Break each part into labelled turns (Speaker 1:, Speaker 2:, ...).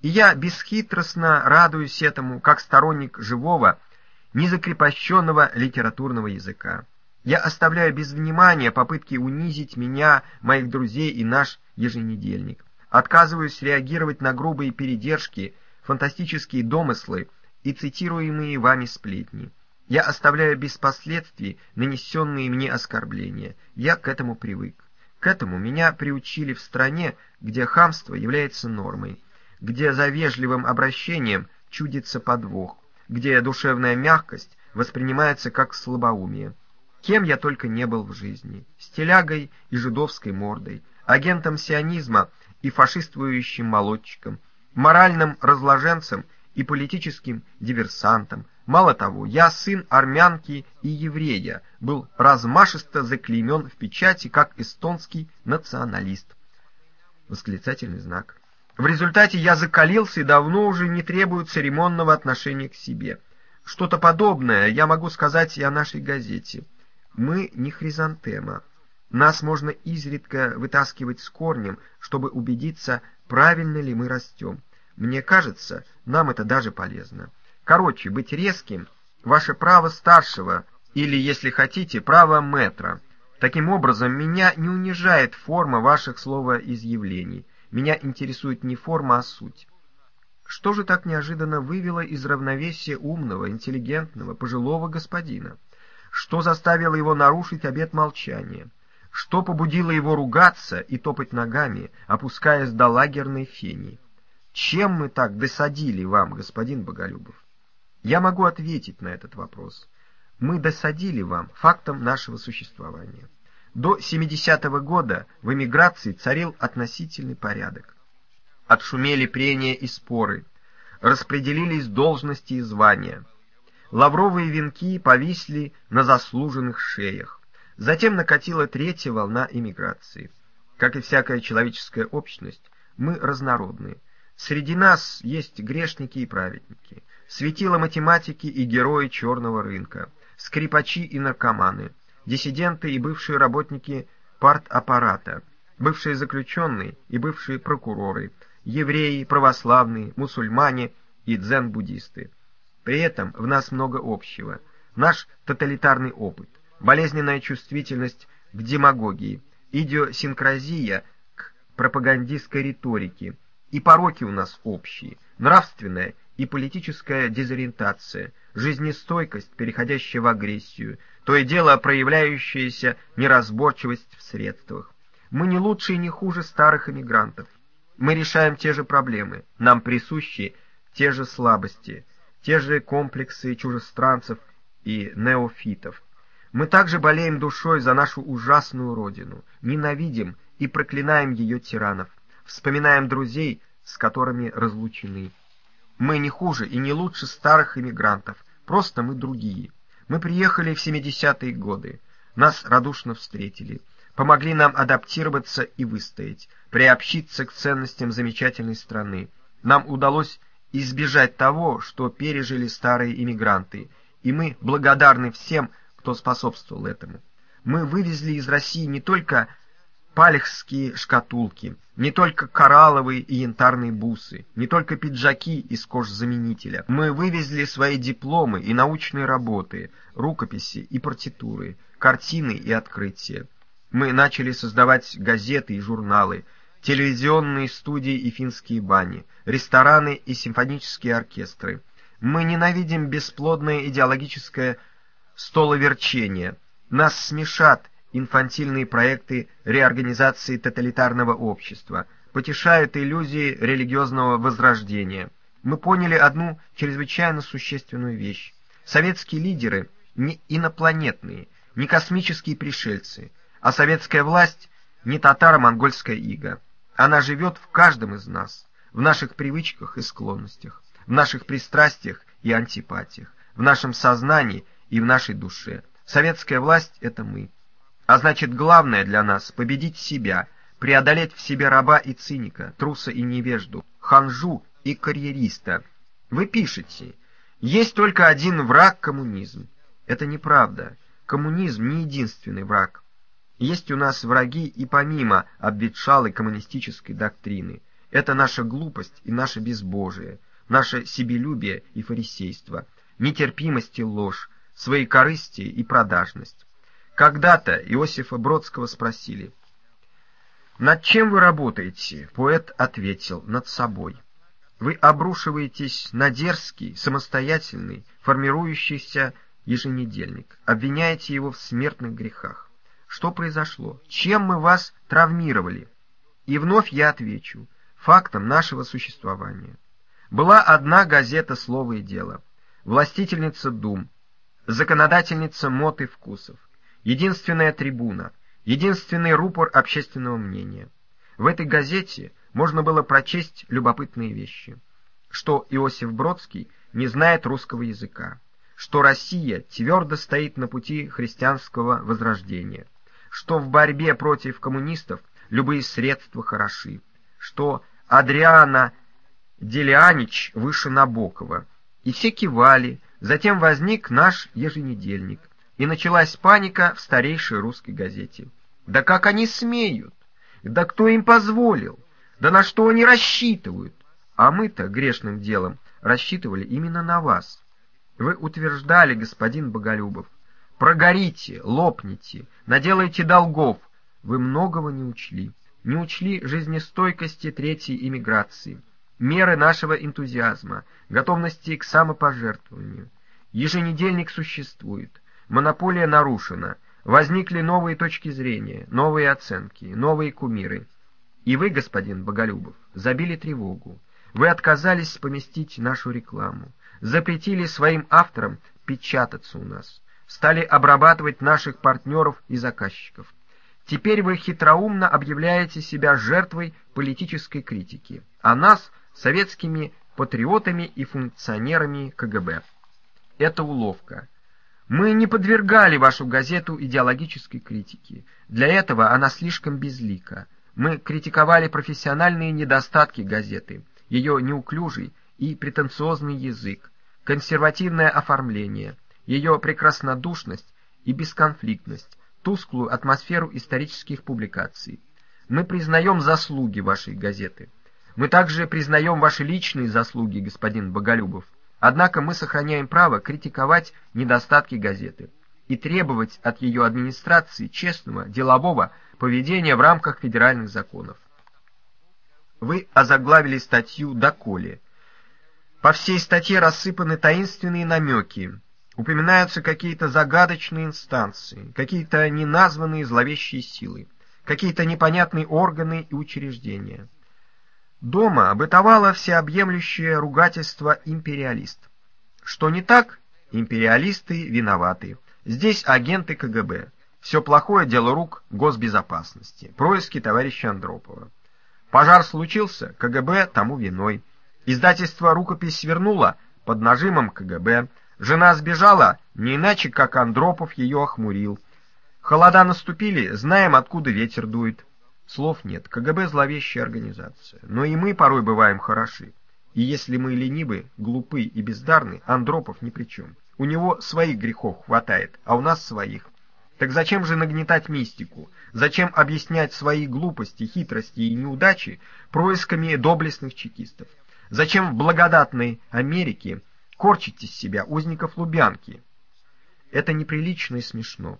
Speaker 1: И я бесхитростно радуюсь этому, как сторонник живого, незакрепощенного литературного языка. Я оставляю без внимания попытки унизить меня, моих друзей и наш еженедельник. Отказываюсь реагировать на грубые передержки, фантастические домыслы и цитируемые вами сплетни. Я оставляю без последствий нанесенные мне оскорбления. Я к этому привык. К этому меня приучили в стране, где хамство является нормой, где за вежливым обращением чудится подвох, где душевная мягкость воспринимается как слабоумие. Кем я только не был в жизни. Стилягой и жидовской мордой, агентом сионизма и фашистующим молодчиком, моральным разложенцем и политическим диверсантом. Мало того, я сын армянки и еврея, был размашисто заклеймен в печати как эстонский националист. Восклицательный знак. В результате я закалился и давно уже не требую церемонного отношения к себе. Что-то подобное я могу сказать и о нашей газете. Мы не хризантема. Нас можно изредка вытаскивать с корнем, чтобы убедиться, правильно ли мы растем. Мне кажется, нам это даже полезно. Короче, быть резким — ваше право старшего, или, если хотите, право метра. Таким образом, меня не унижает форма ваших словоизъявлений. Меня интересует не форма, а суть. Что же так неожиданно вывело из равновесия умного, интеллигентного, пожилого господина? Что заставило его нарушить обет молчания? Что побудило его ругаться и топать ногами, опускаясь до лагерной фени? Чем мы так досадили вам, господин Боголюбов? Я могу ответить на этот вопрос. Мы досадили вам фактом нашего существования. До 70-го года в эмиграции царил относительный порядок. Отшумели прения и споры, распределились должности и звания – Лавровые венки повисли на заслуженных шеях. Затем накатила третья волна эмиграции. Как и всякая человеческая общность, мы разнородны. Среди нас есть грешники и праведники, светила математики и герои черного рынка, скрипачи и наркоманы, диссиденты и бывшие работники партаппарата, бывшие заключенные и бывшие прокуроры, евреи, православные, мусульмане и дзен-буддисты. При этом в нас много общего. Наш тоталитарный опыт, болезненная чувствительность к демагогии, идиосинкразия к пропагандистской риторике, и пороки у нас общие, нравственная и политическая дезориентация, жизнестойкость, переходящая в агрессию, то и дело проявляющаяся неразборчивость в средствах. Мы не лучше и не хуже старых эмигрантов. Мы решаем те же проблемы, нам присущи те же слабости – те же комплексы чужестранцев и неофитов. Мы также болеем душой за нашу ужасную родину, ненавидим и проклинаем ее тиранов, вспоминаем друзей, с которыми разлучены. Мы не хуже и не лучше старых иммигрантов, просто мы другие. Мы приехали в 70-е годы, нас радушно встретили, помогли нам адаптироваться и выстоять, приобщиться к ценностям замечательной страны. Нам удалось избежать того, что пережили старые иммигранты, и мы благодарны всем, кто способствовал этому. Мы вывезли из России не только палехские шкатулки, не только коралловые и янтарные бусы, не только пиджаки из кожзаменителя. Мы вывезли свои дипломы и научные работы, рукописи и партитуры, картины и открытия. Мы начали создавать газеты и журналы, телевизионные студии и финские бани, рестораны и симфонические оркестры. Мы ненавидим бесплодное идеологическое столоверчение. Нас смешат инфантильные проекты реорганизации тоталитарного общества, потешают иллюзии религиозного возрождения. Мы поняли одну чрезвычайно существенную вещь. Советские лидеры не инопланетные, не космические пришельцы, а советская власть не татаро-монгольская ига. Она живет в каждом из нас, в наших привычках и склонностях, в наших пристрастиях и антипатиях, в нашем сознании и в нашей душе. Советская власть — это мы. А значит, главное для нас — победить себя, преодолеть в себе раба и циника, труса и невежду, ханжу и карьериста. Вы пишете, есть только один враг — коммунизм. Это неправда. Коммунизм не единственный враг. Есть у нас враги и помимо обветшалой коммунистической доктрины. Это наша глупость и наше безбожие, наше себелюбие и фарисейство, нетерпимость и ложь, свои корысти и продажность. Когда-то Иосифа Бродского спросили, «Над чем вы работаете?» Поэт ответил, «Над собой». Вы обрушиваетесь на дерзкий, самостоятельный, формирующийся еженедельник, обвиняете его в смертных грехах. Что произошло? Чем мы вас травмировали? И вновь я отвечу, фактом нашего существования. Была одна газета «Слово и дело», властительница дум, законодательница мод и вкусов, единственная трибуна, единственный рупор общественного мнения. В этой газете можно было прочесть любопытные вещи, что Иосиф Бродский не знает русского языка, что Россия твердо стоит на пути христианского возрождения, что в борьбе против коммунистов любые средства хороши, что Адриана Делианич выше Набокова, и все кивали, затем возник наш еженедельник, и началась паника в старейшей русской газете. Да как они смеют? Да кто им позволил? Да на что они рассчитывают? А мы-то грешным делом рассчитывали именно на вас. Вы утверждали, господин Боголюбов, прогорите, лопните, наделайте долгов. Вы многого не учли. Не учли жизнестойкости третьей иммиграции, меры нашего энтузиазма, готовности к самопожертвованию. Еженедельник существует, монополия нарушена, возникли новые точки зрения, новые оценки, новые кумиры. И вы, господин Боголюбов, забили тревогу. Вы отказались поместить нашу рекламу, запретили своим авторам печататься у нас, стали обрабатывать наших партнеров и заказчиков. Теперь вы хитроумно объявляете себя жертвой политической критики, а нас — советскими патриотами и функционерами КГБ. Это уловка. Мы не подвергали вашу газету идеологической критике. Для этого она слишком безлика. Мы критиковали профессиональные недостатки газеты, ее неуклюжий и претенциозный язык, консервативное оформление, ее прекраснодушность и бесконфликтность, тусклую атмосферу исторических публикаций. Мы признаем заслуги вашей газеты. Мы также признаем ваши личные заслуги, господин Боголюбов. Однако мы сохраняем право критиковать недостатки газеты и требовать от ее администрации честного, делового поведения в рамках федеральных законов. Вы озаглавили статью «Доколе». По всей статье рассыпаны таинственные намеки, упоминаются какие-то загадочные инстанции, какие-то неназванные зловещие силы, какие-то непонятные органы и учреждения. Дома бытовало всеобъемлющее ругательство «империалист». Что не так? Империалисты виноваты. Здесь агенты КГБ. Все плохое дело рук госбезопасности. Происки товарища Андропова. Пожар случился, КГБ тому виной. Издательство «Рукопись» свернуло под нажимом КГБ. Жена сбежала, не иначе, как Андропов ее охмурил. Холода наступили, знаем, откуда ветер дует. Слов нет, КГБ зловещая организация. Но и мы порой бываем хороши. И если мы ленивы, глупы и бездарны, Андропов ни при чем. У него своих грехов хватает, а у нас своих. Так зачем же нагнетать мистику? Зачем объяснять свои глупости, хитрости и неудачи происками доблестных чекистов? Зачем в благодатной Америке корчить из себя узников Лубянки? Это неприлично и смешно.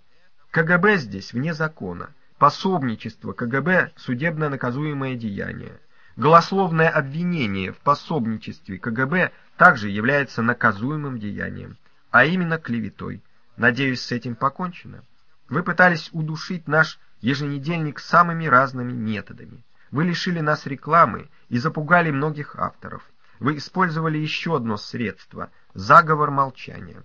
Speaker 1: КГБ здесь вне закона. Пособничество КГБ – судебно наказуемое деяние. Голословное обвинение в пособничестве КГБ также является наказуемым деянием, а именно клеветой. Надеюсь, с этим покончено. Вы пытались удушить наш еженедельник самыми разными методами. Вы лишили нас рекламы и запугали многих авторов. Вы использовали еще одно средство – заговор молчания.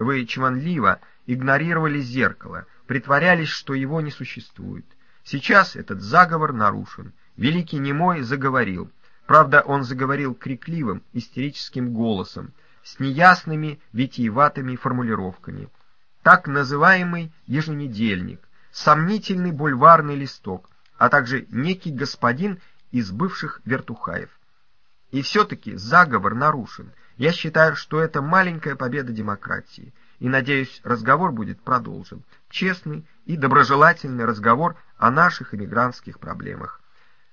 Speaker 1: Вы чванливо игнорировали зеркало, притворялись, что его не существует. Сейчас этот заговор нарушен. Великий Немой заговорил. Правда, он заговорил крикливым, истерическим голосом, с неясными, витиеватыми формулировками – так называемый еженедельник, сомнительный бульварный листок, а также некий господин из бывших вертухаев. И все-таки заговор нарушен. Я считаю, что это маленькая победа демократии. И, надеюсь, разговор будет продолжен. Честный и доброжелательный разговор о наших иммигрантских проблемах.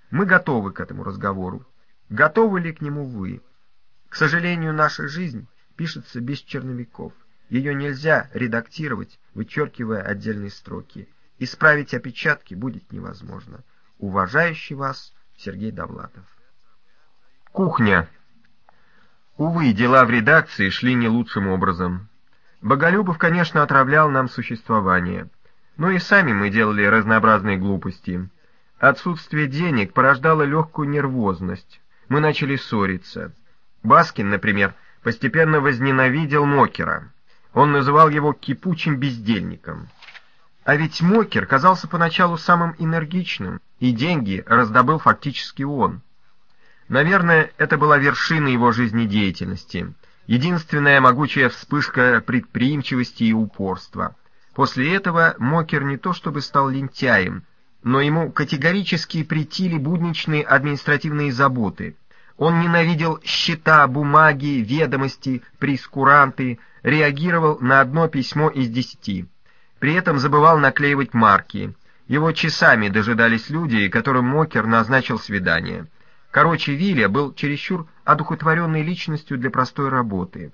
Speaker 1: Мы готовы к этому разговору. Готовы ли к нему вы? К сожалению, наша жизнь пишется без черновиков. Ее нельзя редактировать, вычеркивая отдельные строки. Исправить опечатки будет невозможно. Уважающий вас Сергей Довлатов. Кухня. Увы, дела в редакции шли не лучшим образом. Боголюбов, конечно, отравлял нам существование. Но и сами мы делали разнообразные глупости. Отсутствие денег порождало легкую нервозность. Мы начали ссориться. Баскин, например, постепенно возненавидел Мокера. Он называл его «кипучим бездельником». А ведь Мокер казался поначалу самым энергичным, и деньги раздобыл фактически он. Наверное, это была вершина его жизнедеятельности, единственная могучая вспышка предприимчивости и упорства. После этого Мокер не то чтобы стал лентяем, но ему категорически претили будничные административные заботы. Он ненавидел счета, бумаги, ведомости, прескуранты, реагировал на одно письмо из десяти. При этом забывал наклеивать марки. Его часами дожидались люди, которым Мокер назначил свидание. Короче, Виля был чересчур одухотворенной личностью для простой работы.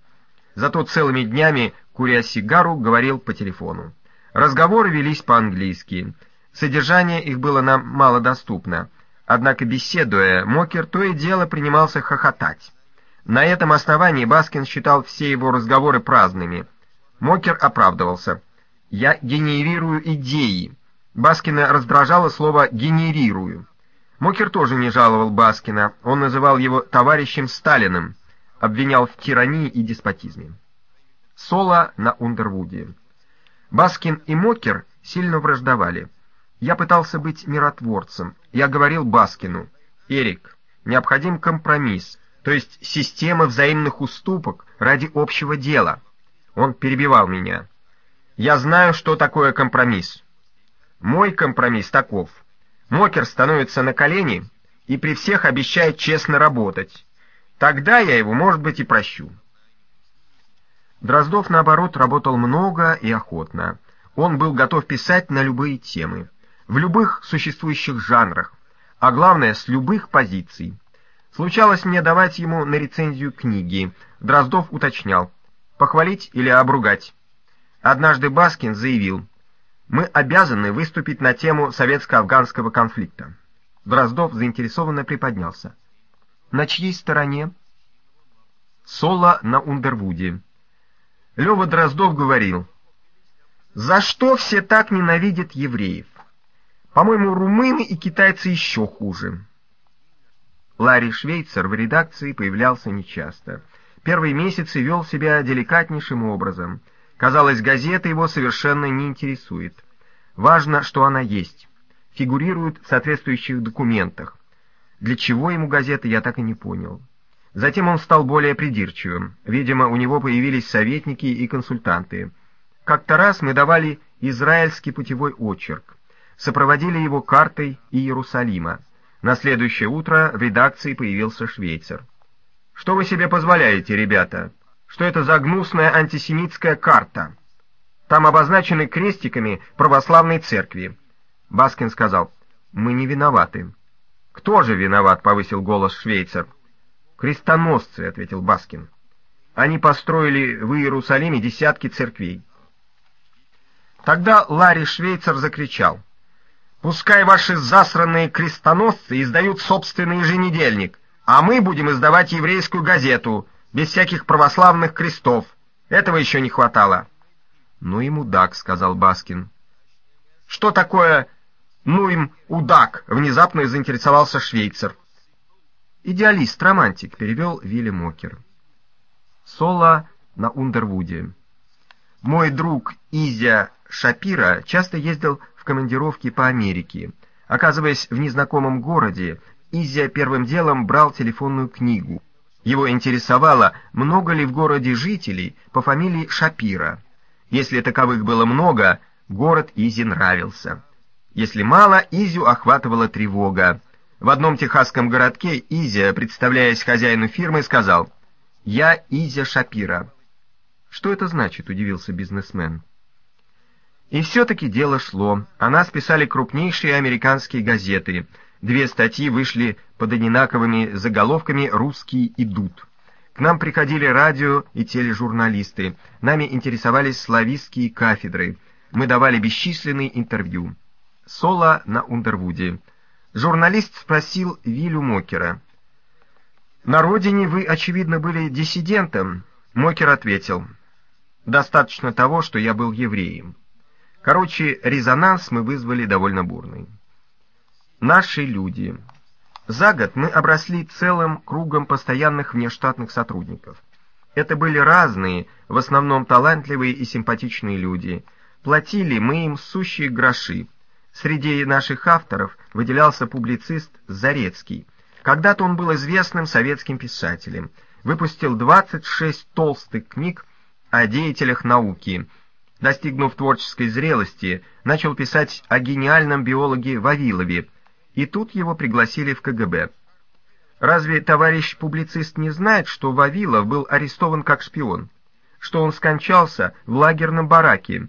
Speaker 1: Зато целыми днями, куря сигару, говорил по телефону. Разговоры велись по-английски. Содержание их было нам малодоступно. Однако, беседуя, Мокер то и дело принимался хохотать. На этом основании Баскин считал все его разговоры праздными. Мокер оправдывался. «Я генерирую идеи». Баскина раздражало слово «генерирую». Мокер тоже не жаловал Баскина, он называл его «товарищем Сталиным», обвинял в тирании и деспотизме. Соло на Ундервуде. Баскин и Мокер сильно враждовали. Я пытался быть миротворцем. Я говорил Баскину, «Эрик, необходим компромисс, то есть система взаимных уступок ради общего дела». Он перебивал меня. «Я знаю, что такое компромисс. Мой компромисс таков. Мокер становится на колени и при всех обещает честно работать. Тогда я его, может быть, и прощу». Дроздов, наоборот, работал много и охотно. Он был готов писать на любые темы в любых существующих жанрах, а главное, с любых позиций. Случалось мне давать ему на рецензию книги. Дроздов уточнял, похвалить или обругать. Однажды Баскин заявил, мы обязаны выступить на тему советско-афганского конфликта. Дроздов заинтересованно приподнялся. На чьей стороне? Соло на Ундервуде. Лева Дроздов говорил, «За что все так ненавидят евреев? По-моему, румыны и китайцы еще хуже. Ларри Швейцер в редакции появлялся нечасто. Первые месяцы вел себя деликатнейшим образом. Казалось, газета его совершенно не интересует. Важно, что она есть. Фигурирует в соответствующих документах. Для чего ему газета, я так и не понял. Затем он стал более придирчивым. Видимо, у него появились советники и консультанты. Как-то раз мы давали израильский путевой очерк сопроводили его картой Иерусалима. На следующее утро в редакции появился швейцар. «Что вы себе позволяете, ребята? Что это за гнусная антисемитская карта? Там обозначены крестиками православной церкви». Баскин сказал, «Мы не виноваты». «Кто же виноват?» — повысил голос швейцар. «Крестоносцы», — ответил Баскин. «Они построили в Иерусалиме десятки церквей». Тогда Ларри Швейцар закричал, Пускай ваши засранные крестоносцы издают собственный еженедельник, а мы будем издавать еврейскую газету, без всяких православных крестов. Этого еще не хватало. — Ну им удак, — сказал Баскин. — Что такое «ну и мудак»? — внезапно заинтересовался швейцар. «Идеалист, романтик», — перевел Вилли Мокер. Соло на Ундервуде. Мой друг Изя Шапира часто ездил в командировки по Америке. Оказываясь в незнакомом городе, Изя первым делом брал телефонную книгу. Его интересовало, много ли в городе жителей по фамилии Шапира. Если таковых было много, город Изи нравился. Если мало, Изю охватывала тревога. В одном техасском городке Изя, представляясь хозяину фирмы, сказал «Я Изя Шапира». «Что это значит?» — удивился бизнесмен. И все-таки дело шло. О нас писали крупнейшие американские газеты. Две статьи вышли под одинаковыми заголовками «Русские идут». К нам приходили радио и тележурналисты. Нами интересовались славистские кафедры. Мы давали бесчисленные интервью. Соло на Ундервуде. Журналист спросил Вилю Мокера. «На родине вы, очевидно, были диссидентом?» Мокер ответил. «Достаточно того, что я был евреем». Короче, резонанс мы вызвали довольно бурный. Наши люди. За год мы обросли целым кругом постоянных внештатных сотрудников. Это были разные, в основном талантливые и симпатичные люди. Платили мы им сущие гроши. Среди наших авторов выделялся публицист Зарецкий. Когда-то он был известным советским писателем. Выпустил 26 толстых книг о деятелях науки. Достигнув творческой зрелости, начал писать о гениальном биологе Вавилове, и тут его пригласили в КГБ. Разве товарищ публицист не знает, что Вавилов был арестован как шпион? Что он скончался в лагерном бараке?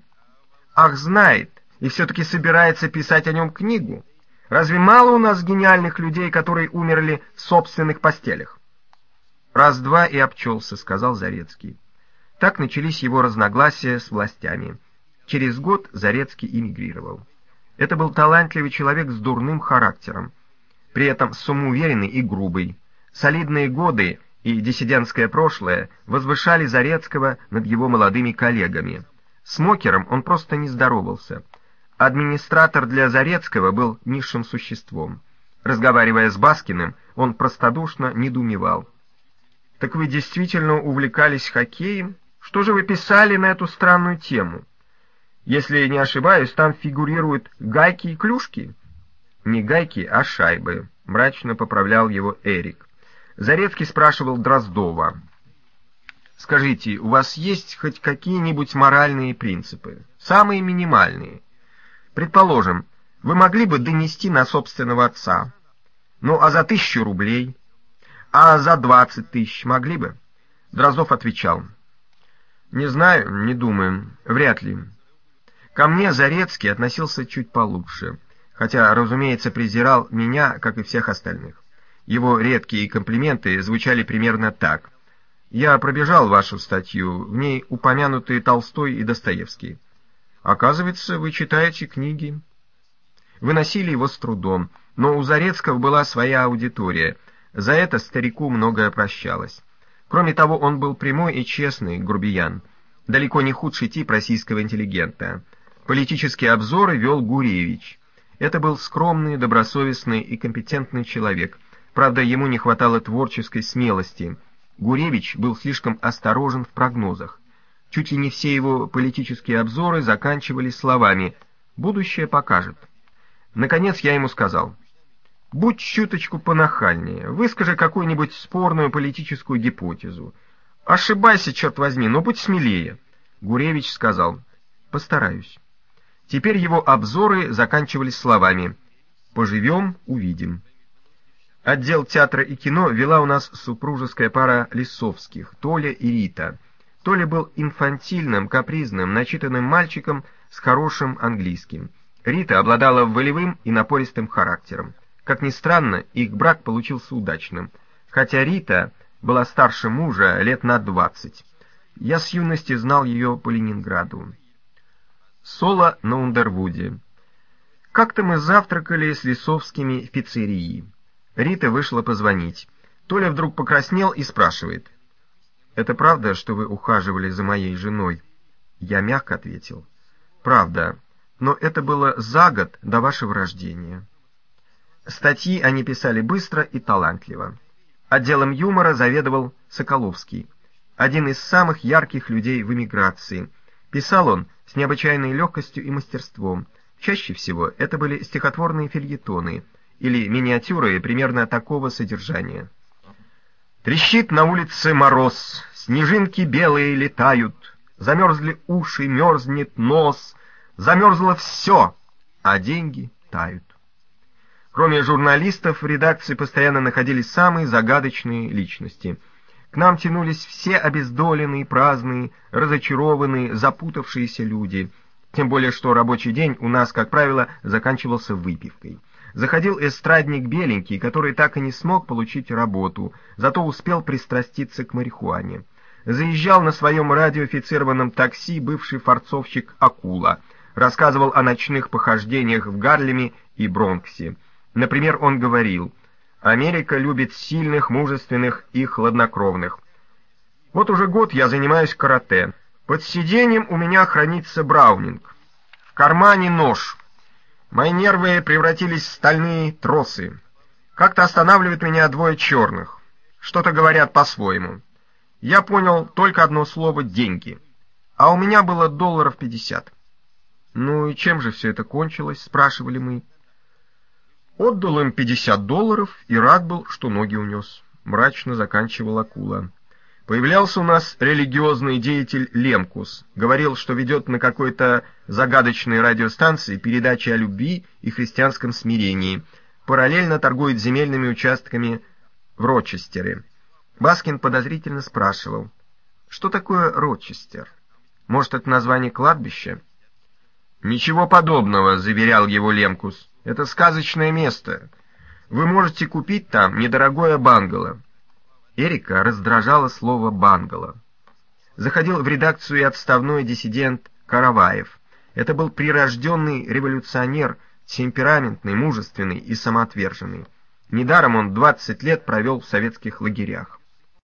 Speaker 1: Ах, знает, и все-таки собирается писать о нем книгу. Разве мало у нас гениальных людей, которые умерли в собственных постелях? Раз-два и обчелся, сказал Зарецкий. Так начались его разногласия с властями. Через год Зарецкий эмигрировал. Это был талантливый человек с дурным характером, при этом самоуверенный и грубый. Солидные годы и диссидентское прошлое возвышали Зарецкого над его молодыми коллегами. С Мокером он просто не здоровался. Администратор для Зарецкого был низшим существом. Разговаривая с Баскиным, он простодушно недоумевал. «Так вы действительно увлекались хоккеем? Что же вы писали на эту странную тему?» Если не ошибаюсь, там фигурируют гайки и клюшки. Не гайки, а шайбы, мрачно поправлял его Эрик. Зарецкий спрашивал Дроздова. Скажите, у вас есть хоть какие-нибудь моральные принципы? Самые минимальные. Предположим, вы могли бы донести на собственного отца. Ну, а за тысячу рублей? А за двадцать тысяч могли бы? Дроздов отвечал. Не знаю, не думаю, вряд ли. Ко мне Зарецкий относился чуть получше, хотя, разумеется, презирал меня, как и всех остальных. Его редкие комплименты звучали примерно так. «Я пробежал вашу статью, в ней упомянуты Толстой и Достоевский. Оказывается, вы читаете книги». Выносили его с трудом, но у Зарецкого была своя аудитория. За это старику многое прощалось. Кроме того, он был прямой и честный грубиян, далеко не худший тип российского интеллигента — Политические обзоры вел Гуревич. Это был скромный, добросовестный и компетентный человек. Правда, ему не хватало творческой смелости. Гуревич был слишком осторожен в прогнозах. Чуть ли не все его политические обзоры заканчивались словами «будущее покажет». Наконец я ему сказал «Будь чуточку понахальнее, выскажи какую-нибудь спорную политическую гипотезу. Ошибайся, черт возьми, но будь смелее». Гуревич сказал «Постараюсь». Теперь его обзоры заканчивались словами «Поживем, увидим». Отдел театра и кино вела у нас супружеская пара Лисовских, Толя и Рита. Толя был инфантильным, капризным, начитанным мальчиком с хорошим английским. Рита обладала волевым и напористым характером. Как ни странно, их брак получился удачным. Хотя Рита была старше мужа лет на двадцать. Я с юности знал ее по Ленинграду. Соло на Ундервуде. Как-то мы завтракали с Лисовскими в пиццерии. Рита вышла позвонить. Толя вдруг покраснел и спрашивает. «Это правда, что вы ухаживали за моей женой?» Я мягко ответил. «Правда, но это было за год до вашего рождения». Статьи они писали быстро и талантливо. Отделом юмора заведовал Соколовский, один из самых ярких людей в эмиграции. Писал он с необычайной легкостью и мастерством. Чаще всего это были стихотворные фильетоны или миниатюры примерно такого содержания. Трещит на улице мороз, снежинки белые летают, замерзли уши, мерзнет нос, замерзло все, а деньги тают. Кроме журналистов, в редакции постоянно находились самые загадочные личности — к нам тянулись все обездоленные, праздные, разочарованные, запутавшиеся люди, тем более что рабочий день у нас, как правило, заканчивался выпивкой. Заходил эстрадник беленький, который так и не смог получить работу, зато успел пристраститься к марихуане. Заезжал на своем радиоофицированном такси бывший форцовщик Акула. Рассказывал о ночных похождениях в Гарлеме и Бронксе. Например, он говорил, «Америка любит сильных, мужественных и хладнокровных. Вот уже год я занимаюсь карате. Под сиденьем у меня хранится браунинг. В кармане нож. Мои нервы превратились в стальные тросы. Как-то останавливают меня двое черных. Что-то говорят по-своему. Я понял только одно слово «деньги». А у меня было долларов пятьдесят. «Ну и чем же все это кончилось?» — спрашивали мы. Отдал им пятьдесят долларов и рад был, что ноги унес. Мрачно заканчивал акула. Появлялся у нас религиозный деятель Лемкус. Говорил, что ведет на какой-то загадочной радиостанции передачи о любви и христианском смирении. Параллельно торгует земельными участками в Рочестере. Баскин подозрительно спрашивал, что такое Рочестер? Может, это название кладбища? «Ничего подобного», — заверял его Лемкус. «Это сказочное место. Вы можете купить там недорогое бангало. Эрика раздражало слово «бангало». Заходил в редакцию и отставной диссидент Караваев. Это был прирожденный революционер, темпераментный, мужественный и самоотверженный. Недаром он 20 лет провел в советских лагерях.